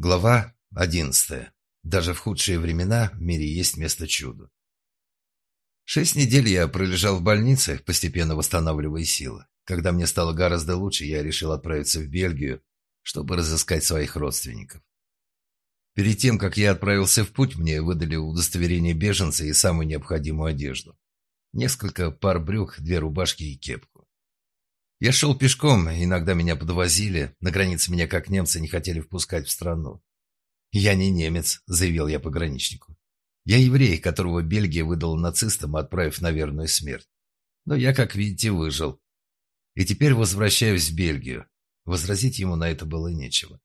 Глава 11. Даже в худшие времена в мире есть место чуду. Шесть недель я пролежал в больнице, постепенно восстанавливая силы. Когда мне стало гораздо лучше, я решил отправиться в Бельгию, чтобы разыскать своих родственников. Перед тем, как я отправился в путь, мне выдали удостоверение беженца и самую необходимую одежду. Несколько пар брюк, две рубашки и кепку. Я шел пешком, иногда меня подвозили, на границе меня как немцы не хотели впускать в страну. «Я не немец», — заявил я пограничнику. «Я еврей, которого Бельгия выдала нацистам, отправив на верную смерть. Но я, как видите, выжил. И теперь возвращаюсь в Бельгию». Возразить ему на это было нечего.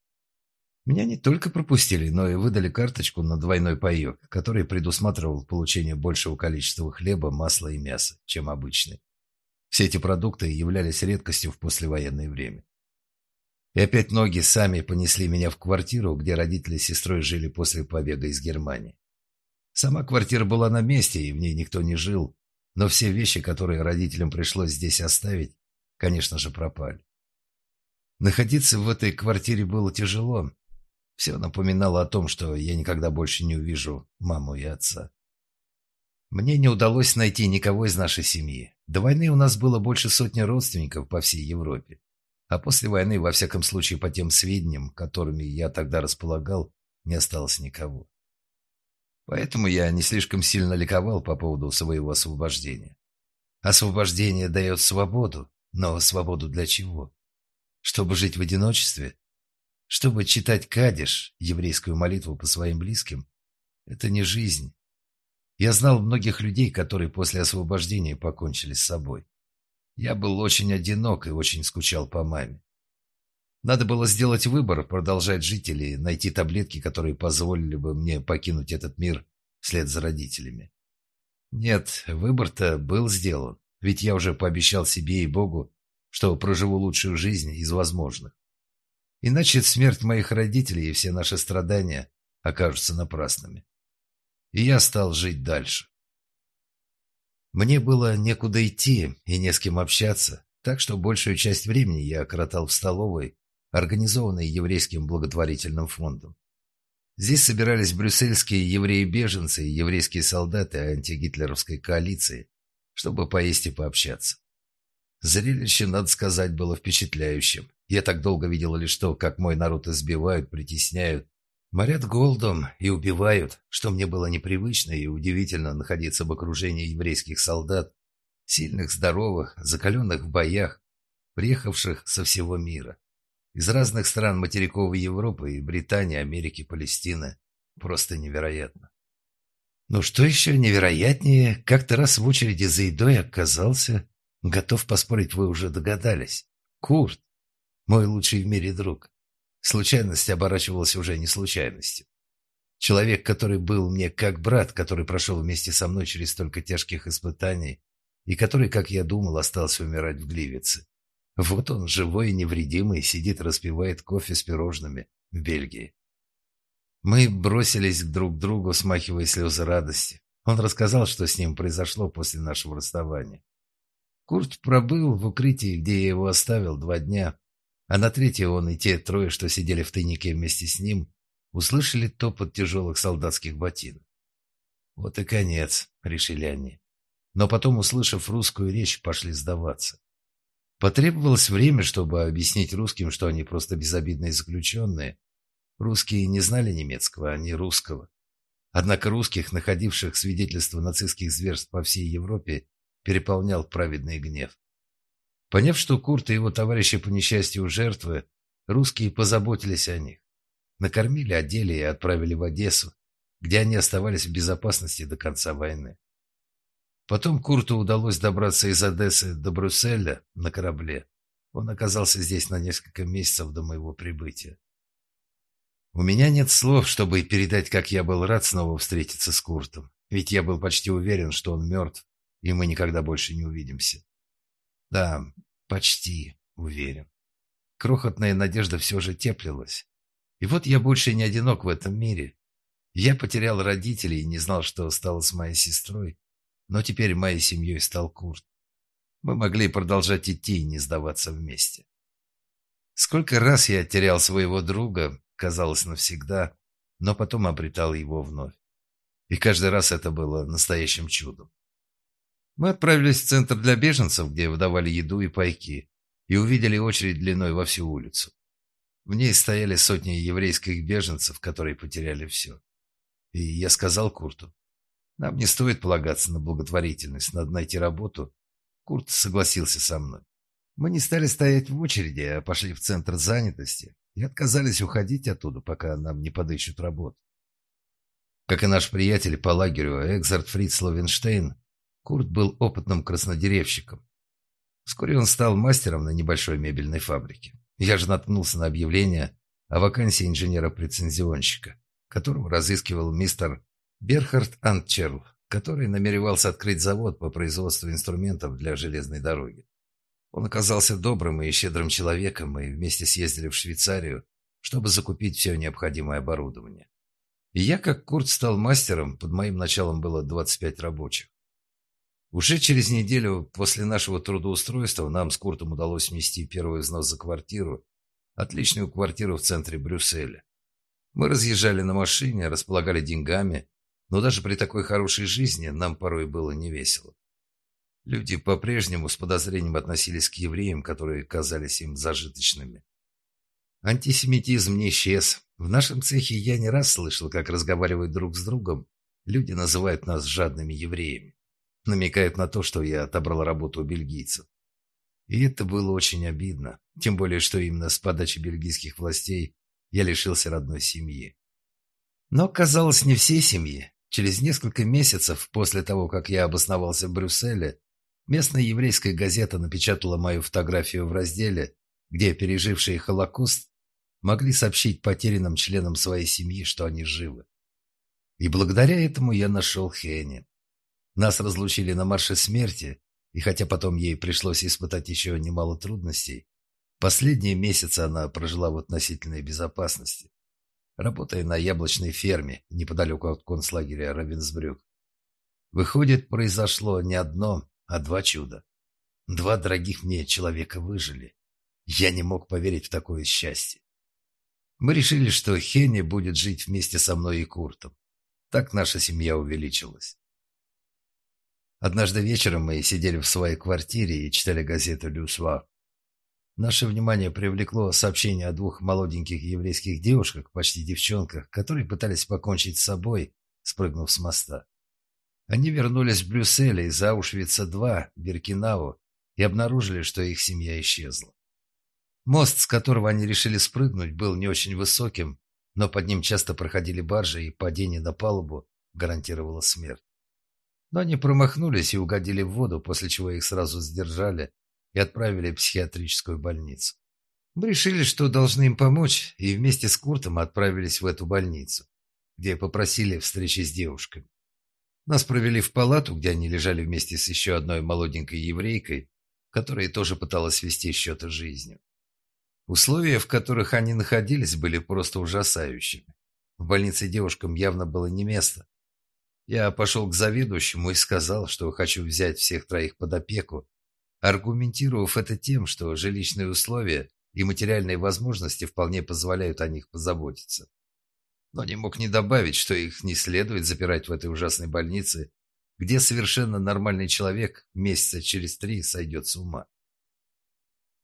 Меня не только пропустили, но и выдали карточку на двойной паёк, который предусматривал получение большего количества хлеба, масла и мяса, чем обычный. Все эти продукты являлись редкостью в послевоенное время. И опять ноги сами понесли меня в квартиру, где родители с сестрой жили после побега из Германии. Сама квартира была на месте, и в ней никто не жил, но все вещи, которые родителям пришлось здесь оставить, конечно же, пропали. Находиться в этой квартире было тяжело. Все напоминало о том, что я никогда больше не увижу маму и отца. Мне не удалось найти никого из нашей семьи. До войны у нас было больше сотни родственников по всей Европе. А после войны, во всяком случае, по тем сведениям, которыми я тогда располагал, не осталось никого. Поэтому я не слишком сильно ликовал по поводу своего освобождения. Освобождение дает свободу, но свободу для чего? Чтобы жить в одиночестве? Чтобы читать кадиш, еврейскую молитву по своим близким? Это не жизнь, я знал многих людей, которые после освобождения покончили с собой. Я был очень одинок и очень скучал по маме. Надо было сделать выбор, продолжать жить или найти таблетки, которые позволили бы мне покинуть этот мир вслед за родителями. Нет, выбор-то был сделан, ведь я уже пообещал себе и Богу, что проживу лучшую жизнь из возможных. Иначе смерть моих родителей и все наши страдания окажутся напрасными и я стал жить дальше. Мне было некуда идти и не с кем общаться, так что большую часть времени я коротал в столовой, организованной еврейским благотворительным фондом. Здесь собирались брюссельские евреи-беженцы и еврейские солдаты антигитлеровской коалиции, чтобы поесть и пообщаться. Зрелище, надо сказать, было впечатляющим. Я так долго видел лишь то, как мой народ избивают, притесняют, Морят голодом и убивают, что мне было непривычно и удивительно находиться в окружении еврейских солдат, сильных, здоровых, закаленных в боях, приехавших со всего мира. Из разных стран материковой Европы и Британии, Америки, Палестины. Просто невероятно. Ну что еще невероятнее, как-то раз в очереди за едой оказался, готов поспорить, вы уже догадались, Курт, мой лучший в мире друг. Случайность оборачивалась уже не случайностью. Человек, который был мне как брат, который прошел вместе со мной через столько тяжких испытаний и который, как я думал, остался умирать в Гливице. Вот он, живой и невредимый, сидит, распивает кофе с пирожными в Бельгии. Мы бросились друг к другу, смахивая слезы радости. Он рассказал, что с ним произошло после нашего расставания. Курт пробыл в укрытии, где я его оставил два дня, а на третье он и те трое, что сидели в тайнике вместе с ним, услышали топот тяжелых солдатских ботинок. «Вот и конец», — решили они. Но потом, услышав русскую речь, пошли сдаваться. Потребовалось время, чтобы объяснить русским, что они просто безобидные заключенные. Русские не знали немецкого, а не русского. Однако русских, находивших свидетельство нацистских зверств по всей Европе, переполнял праведный гнев. Поняв, что Курт и его товарищи по несчастью жертвы, русские позаботились о них. Накормили, одели и отправили в Одессу, где они оставались в безопасности до конца войны. Потом Курту удалось добраться из Одессы до Брюсселя на корабле. Он оказался здесь на несколько месяцев до моего прибытия. У меня нет слов, чтобы передать, как я был рад снова встретиться с Куртом, ведь я был почти уверен, что он мертв, и мы никогда больше не увидимся. Да, почти уверен. Крохотная надежда все же теплилась. И вот я больше не одинок в этом мире. Я потерял родителей и не знал, что стало с моей сестрой. Но теперь моей семьей стал Курт. Мы могли продолжать идти и не сдаваться вместе. Сколько раз я терял своего друга, казалось, навсегда, но потом обретал его вновь. И каждый раз это было настоящим чудом. Мы отправились в центр для беженцев, где выдавали еду и пайки, и увидели очередь длиной во всю улицу. В ней стояли сотни еврейских беженцев, которые потеряли все. И я сказал Курту, нам не стоит полагаться на благотворительность, надо найти работу. Курт согласился со мной. Мы не стали стоять в очереди, а пошли в центр занятости и отказались уходить оттуда, пока нам не подыщут работу. Как и наш приятель по лагерю Экзард Фриц Ловенштейн, Курт был опытным краснодеревщиком. Вскоре он стал мастером на небольшой мебельной фабрике. Я же наткнулся на объявление о вакансии инженера-прецензионщика, которого разыскивал мистер Берхард Антчерл, который намеревался открыть завод по производству инструментов для железной дороги. Он оказался добрым и щедрым человеком, и вместе съездили в Швейцарию, чтобы закупить все необходимое оборудование. И я, как Курт, стал мастером, под моим началом было 25 рабочих. Уже через неделю после нашего трудоустройства нам с Куртом удалось внести первый взнос за квартиру, отличную квартиру в центре Брюсселя. Мы разъезжали на машине, располагали деньгами, но даже при такой хорошей жизни нам порой было невесело. Люди по-прежнему с подозрением относились к евреям, которые казались им зажиточными. Антисемитизм не исчез. В нашем цехе я не раз слышал, как разговаривают друг с другом. Люди называют нас жадными евреями намекает на то, что я отобрал работу у бельгийцев. И это было очень обидно, тем более, что именно с подачи бельгийских властей я лишился родной семьи. Но казалось не всей семьи. Через несколько месяцев после того, как я обосновался в Брюсселе, местная еврейская газета напечатала мою фотографию в разделе, где пережившие Холокост могли сообщить потерянным членам своей семьи, что они живы. И благодаря этому я нашел Хенни. Нас разлучили на марше смерти, и хотя потом ей пришлось испытать еще немало трудностей, последние месяцы она прожила в относительной безопасности, работая на яблочной ферме неподалеку от концлагеря Равенсбрюк. Выходит, произошло не одно, а два чуда. Два дорогих мне человека выжили. Я не мог поверить в такое счастье. Мы решили, что Хенни будет жить вместе со мной и Куртом. Так наша семья увеличилась. Однажды вечером мы сидели в своей квартире и читали газету «Люсва». Наше внимание привлекло сообщение о двух молоденьких еврейских девушках, почти девчонках, которые пытались покончить с собой, спрыгнув с моста. Они вернулись в Брюссель из Аушвица-2, Биркинау, и обнаружили, что их семья исчезла. Мост, с которого они решили спрыгнуть, был не очень высоким, но под ним часто проходили баржи, и падение на палубу гарантировало смерть. Но они промахнулись и угодили в воду, после чего их сразу задержали и отправили в психиатрическую больницу. Мы решили, что должны им помочь, и вместе с Куртом отправились в эту больницу, где попросили встречи с девушками. Нас провели в палату, где они лежали вместе с еще одной молоденькой еврейкой, которая тоже пыталась вести счеты жизнью. Условия, в которых они находились, были просто ужасающими. В больнице девушкам явно было не место, я пошел к заведующему и сказал, что хочу взять всех троих под опеку, аргументировав это тем, что жилищные условия и материальные возможности вполне позволяют о них позаботиться. Но не мог не добавить, что их не следует запирать в этой ужасной больнице, где совершенно нормальный человек месяца через три сойдет с ума.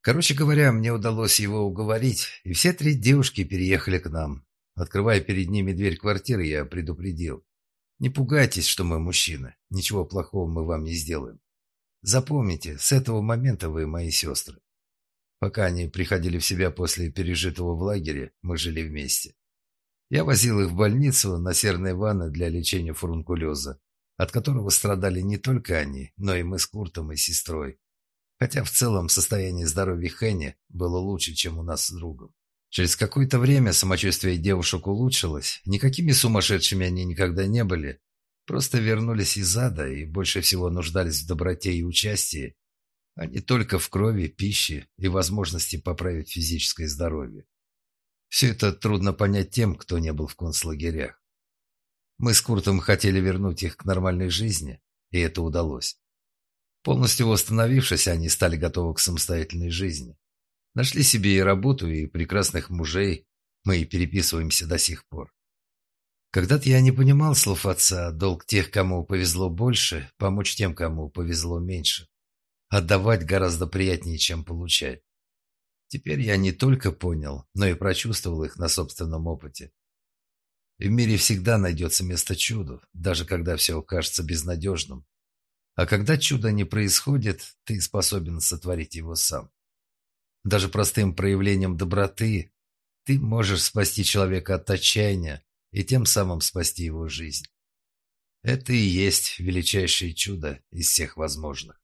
Короче говоря, мне удалось его уговорить, и все три девушки переехали к нам. Открывая перед ними дверь квартиры, я предупредил. Не пугайтесь, что мы мужчины. Ничего плохого мы вам не сделаем. Запомните, с этого момента вы мои сестры. Пока они приходили в себя после пережитого в лагере, мы жили вместе. Я возил их в больницу на серной ванны для лечения фурункулеза, от которого страдали не только они, но и мы с Куртом и сестрой. Хотя в целом состояние здоровья Хенни было лучше, чем у нас с другом. Через какое-то время самочувствие девушек улучшилось. Никакими сумасшедшими они никогда не были. Просто вернулись из ада и больше всего нуждались в доброте и участии, а не только в крови, пище и возможности поправить физическое здоровье. Все это трудно понять тем, кто не был в концлагерях. Мы с Куртом хотели вернуть их к нормальной жизни, и это удалось. Полностью восстановившись, они стали готовы к самостоятельной жизни. Нашли себе и работу, и прекрасных мужей. Мы переписываемся до сих пор. Когда-то я не понимал слов отца, долг тех, кому повезло больше, помочь тем, кому повезло меньше. Отдавать гораздо приятнее, чем получать. Теперь я не только понял, но и прочувствовал их на собственном опыте. В мире всегда найдется место чуду, даже когда все кажется безнадежным. А когда чудо не происходит, ты способен сотворить его сам. Даже простым проявлением доброты ты можешь спасти человека от отчаяния и тем самым спасти его жизнь. Это и есть величайшее чудо из всех возможных.